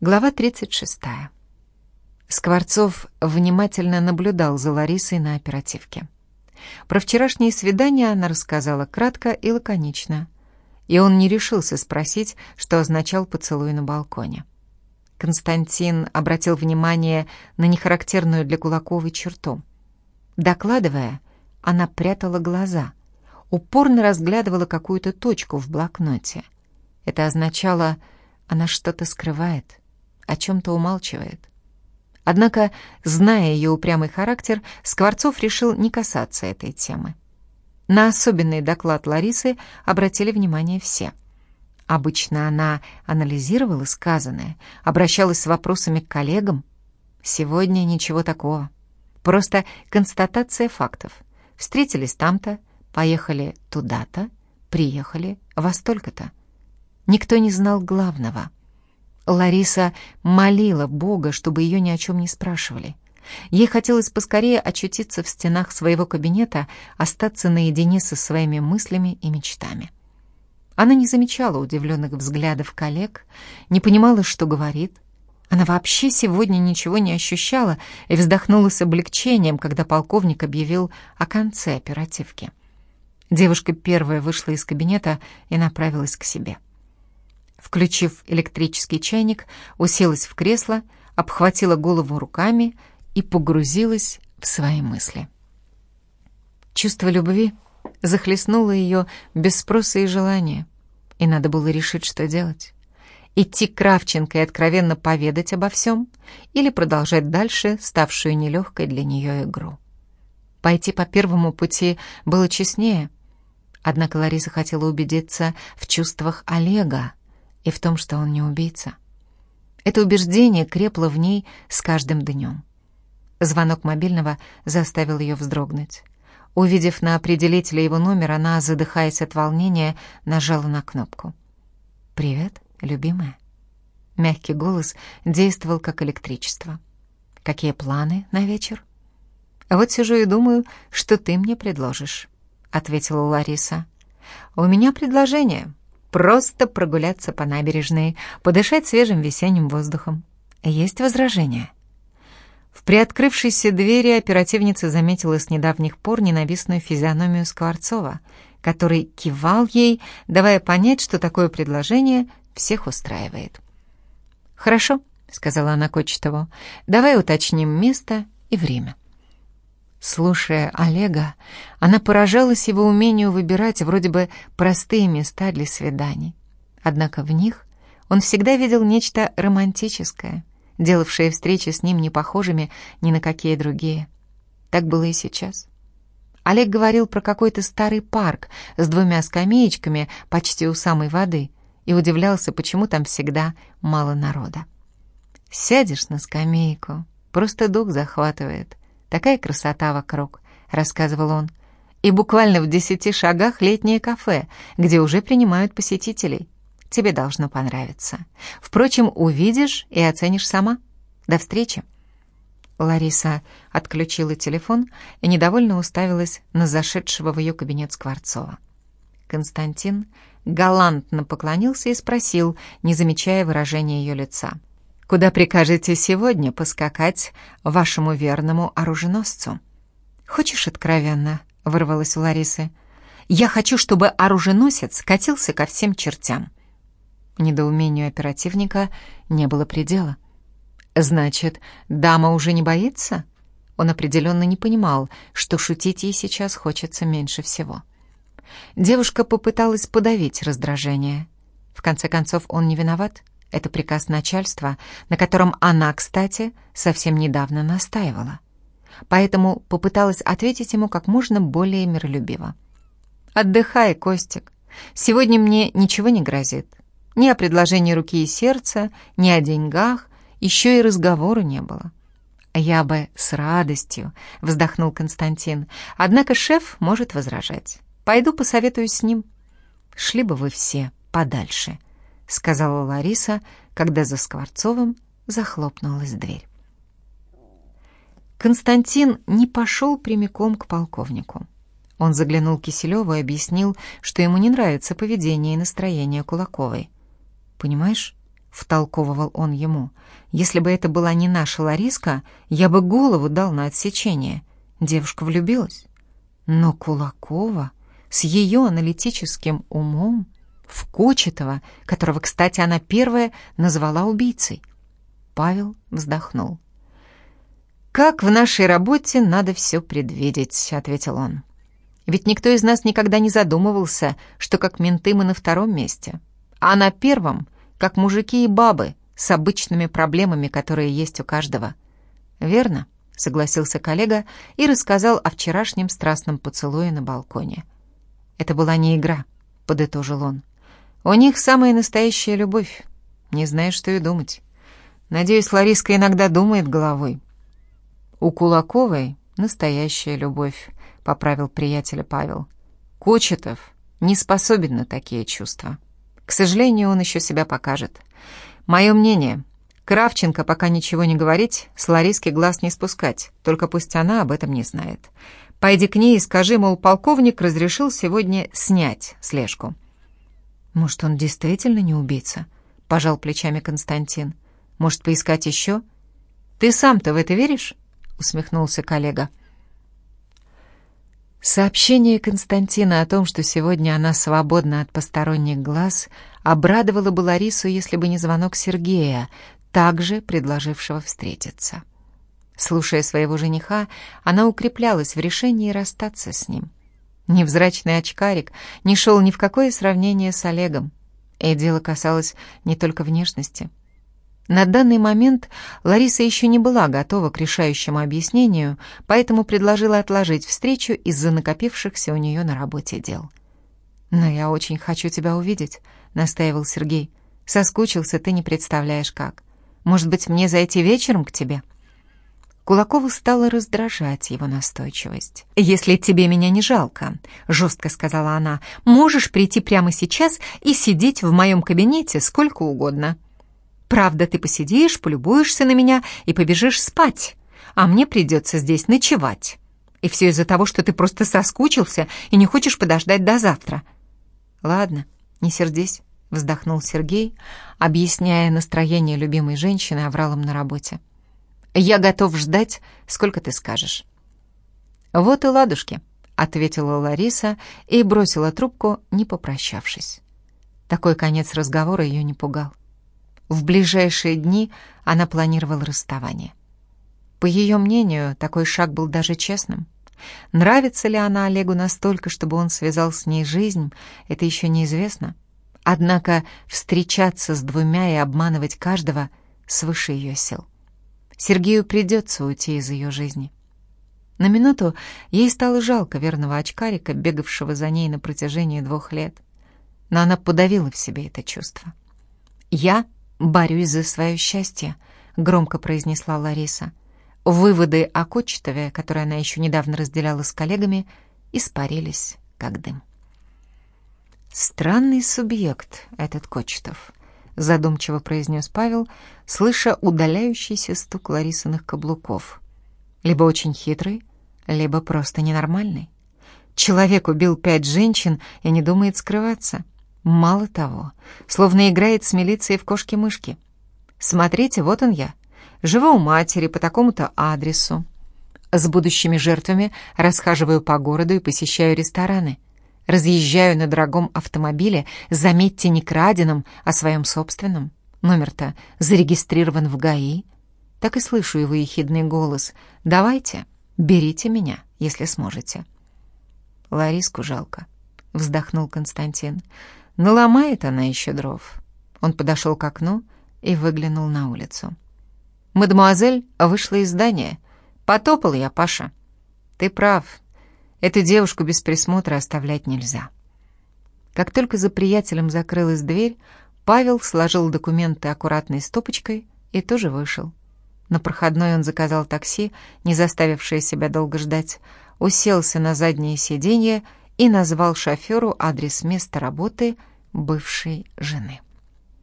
Глава 36. Скворцов внимательно наблюдал за Ларисой на оперативке. Про вчерашнее свидание она рассказала кратко и лаконично, и он не решился спросить, что означал поцелуй на балконе. Константин обратил внимание на нехарактерную для Кулаковой черту. Докладывая, она прятала глаза, упорно разглядывала какую-то точку в блокноте. Это означало, она что-то скрывает о чем-то умалчивает. Однако, зная ее упрямый характер, Скворцов решил не касаться этой темы. На особенный доклад Ларисы обратили внимание все. Обычно она анализировала сказанное, обращалась с вопросами к коллегам. Сегодня ничего такого. Просто констатация фактов. Встретились там-то, поехали туда-то, приехали во столько-то. Никто не знал главного — Лариса молила Бога, чтобы ее ни о чем не спрашивали. Ей хотелось поскорее очутиться в стенах своего кабинета, остаться наедине со своими мыслями и мечтами. Она не замечала удивленных взглядов коллег, не понимала, что говорит. Она вообще сегодня ничего не ощущала и вздохнула с облегчением, когда полковник объявил о конце оперативки. Девушка первая вышла из кабинета и направилась к себе. — Включив электрический чайник, уселась в кресло, обхватила голову руками и погрузилась в свои мысли. Чувство любви захлестнуло ее без спроса и желания, и надо было решить, что делать. Идти к Кравченко и откровенно поведать обо всем или продолжать дальше ставшую нелегкой для нее игру. Пойти по первому пути было честнее, однако Лариса хотела убедиться в чувствах Олега, и в том, что он не убийца. Это убеждение крепло в ней с каждым днем. Звонок мобильного заставил ее вздрогнуть. Увидев на определителе его номер, она, задыхаясь от волнения, нажала на кнопку. «Привет, любимая». Мягкий голос действовал как электричество. «Какие планы на вечер?» «Вот сижу и думаю, что ты мне предложишь», — ответила Лариса. «У меня предложение. Просто прогуляться по набережной, подышать свежим весенним воздухом. Есть возражения?» В приоткрывшейся двери оперативница заметила с недавних пор ненавистную физиономию Скворцова, который кивал ей, давая понять, что такое предложение всех устраивает. «Хорошо», — сказала она Кочетову, — «давай уточним место и время». Слушая Олега, она поражалась его умению выбирать вроде бы простые места для свиданий. Однако в них он всегда видел нечто романтическое, делавшее встречи с ним не похожими ни на какие другие. Так было и сейчас. Олег говорил про какой-то старый парк с двумя скамеечками почти у самой воды и удивлялся, почему там всегда мало народа. «Сядешь на скамейку, просто дух захватывает», Такая красота вокруг», — рассказывал он. «И буквально в десяти шагах летнее кафе, где уже принимают посетителей. Тебе должно понравиться. Впрочем, увидишь и оценишь сама. До встречи». Лариса отключила телефон и недовольно уставилась на зашедшего в ее кабинет Скворцова. Константин галантно поклонился и спросил, не замечая выражения ее лица. Куда прикажете сегодня поскакать вашему верному оруженосцу?» «Хочешь откровенно?» — вырвалась у Ларисы. «Я хочу, чтобы оруженосец катился ко всем чертям». Недоумению оперативника не было предела. «Значит, дама уже не боится?» Он определенно не понимал, что шутить ей сейчас хочется меньше всего. Девушка попыталась подавить раздражение. В конце концов, он не виноват. Это приказ начальства, на котором она, кстати, совсем недавно настаивала. Поэтому попыталась ответить ему как можно более миролюбиво. «Отдыхай, Костик. Сегодня мне ничего не грозит. Ни о предложении руки и сердца, ни о деньгах, еще и разговора не было». «Я бы с радостью», — вздохнул Константин. «Однако шеф может возражать. Пойду посоветуюсь с ним». «Шли бы вы все подальше», — сказала Лариса, когда за Скворцовым захлопнулась дверь. Константин не пошел прямиком к полковнику. Он заглянул Киселеву и объяснил, что ему не нравится поведение и настроение Кулаковой. «Понимаешь, втолковывал он ему. «Если бы это была не наша Лариска, я бы голову дал на отсечение». Девушка влюбилась. Но Кулакова с ее аналитическим умом в Кочетова, которого, кстати, она первая назвала убийцей. Павел вздохнул. «Как в нашей работе надо все предвидеть», — ответил он. «Ведь никто из нас никогда не задумывался, что как менты мы на втором месте, а на первом, как мужики и бабы, с обычными проблемами, которые есть у каждого». «Верно», — согласился коллега и рассказал о вчерашнем страстном поцелуе на балконе. «Это была не игра», — подытожил он. «У них самая настоящая любовь. Не знаю, что и думать. Надеюсь, Лариска иногда думает головой». «У Кулаковой настоящая любовь», — поправил приятеля Павел. «Кочетов не способен на такие чувства. К сожалению, он еще себя покажет. Мое мнение, Кравченко пока ничего не говорить, с Лариски глаз не спускать, только пусть она об этом не знает. Пойди к ней и скажи, мол, полковник разрешил сегодня снять слежку». «Может, он действительно не убийца?» — пожал плечами Константин. «Может, поискать еще?» «Ты сам-то в это веришь?» — усмехнулся коллега. Сообщение Константина о том, что сегодня она свободна от посторонних глаз, обрадовало бы Ларису, если бы не звонок Сергея, также предложившего встретиться. Слушая своего жениха, она укреплялась в решении расстаться с ним. Невзрачный очкарик не шел ни в какое сравнение с Олегом. И дело касалось не только внешности. На данный момент Лариса еще не была готова к решающему объяснению, поэтому предложила отложить встречу из-за накопившихся у нее на работе дел. «Но я очень хочу тебя увидеть», — настаивал Сергей. «Соскучился, ты не представляешь как. Может быть, мне зайти вечером к тебе?» Кулакову стало раздражать его настойчивость. «Если тебе меня не жалко», — жестко сказала она, — «можешь прийти прямо сейчас и сидеть в моем кабинете сколько угодно. Правда, ты посидишь, полюбуешься на меня и побежишь спать, а мне придется здесь ночевать. И все из-за того, что ты просто соскучился и не хочешь подождать до завтра». «Ладно, не сердись», — вздохнул Сергей, объясняя настроение любимой женщины авралом на работе. Я готов ждать, сколько ты скажешь». «Вот и ладушки», — ответила Лариса и бросила трубку, не попрощавшись. Такой конец разговора ее не пугал. В ближайшие дни она планировала расставание. По ее мнению, такой шаг был даже честным. Нравится ли она Олегу настолько, чтобы он связал с ней жизнь, это еще неизвестно. Однако встречаться с двумя и обманывать каждого свыше ее сил. Сергею придется уйти из ее жизни. На минуту ей стало жалко верного очкарика, бегавшего за ней на протяжении двух лет. Но она подавила в себе это чувство. «Я борюсь за свое счастье», — громко произнесла Лариса. Выводы о Кочетове, которые она еще недавно разделяла с коллегами, испарились, как дым. Странный субъект этот Кочетов задумчиво произнес Павел, слыша удаляющийся стук Ларисиных каблуков. Либо очень хитрый, либо просто ненормальный. Человек убил пять женщин и не думает скрываться. Мало того, словно играет с милицией в кошки-мышки. Смотрите, вот он я. Живу у матери по такому-то адресу. С будущими жертвами расхаживаю по городу и посещаю рестораны. Разъезжаю на дорогом автомобиле, заметьте, не краденом, а своем собственном. Номер-то зарегистрирован в ГАИ. Так и слышу его ехидный голос. «Давайте, берите меня, если сможете». Лариску жалко, вздохнул Константин. Наломает она еще дров. Он подошел к окну и выглянул на улицу. «Мадемуазель вышла из здания. Потопал я, Паша. Ты прав, Эту девушку без присмотра оставлять нельзя. Как только за приятелем закрылась дверь, Павел сложил документы аккуратной стопочкой и тоже вышел. На проходной он заказал такси, не заставившее себя долго ждать, уселся на заднее сиденье и назвал шоферу адрес места работы бывшей жены.